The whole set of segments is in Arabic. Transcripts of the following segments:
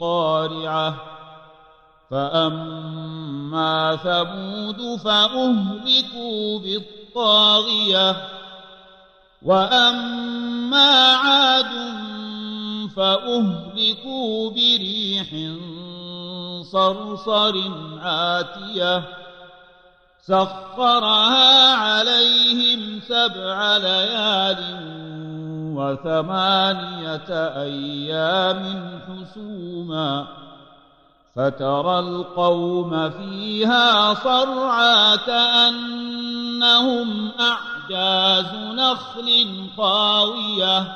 بالقارعة فأما ثمود فأهلكوا بالطاغية. وأما عاد فأهلكوا بريح صرصر عاتية سخرها عليهم سبع ليال وثمانية أيام حسوما فترى القوم فيها صرعا كأنهم أعجاز نخل خاوية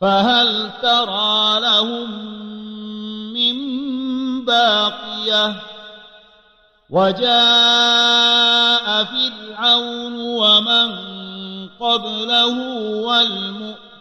فهل ترى لهم من باقية وجاء فرعون ومن قبله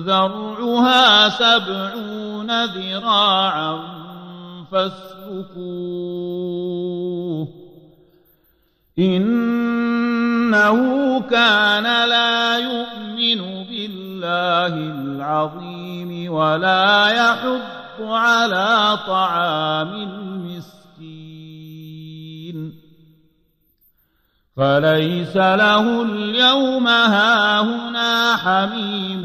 ذَرْعُهَا سَبْعُونَ ذِرَاعًا فَاسْلُكُوهُ إِنَّهُ كان لا يؤمن بالله العظيم ولا يحض على طعام المسكين فليس له اليوم هاهنا حميم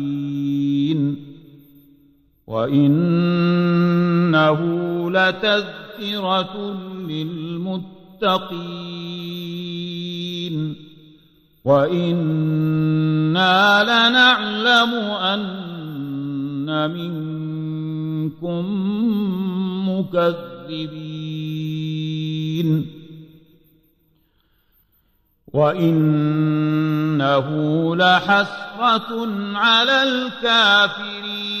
وإنه لتذكرة للمتقين وإنا لنعلم أن منكم مكذبين وإنه لحسرة على الكافرين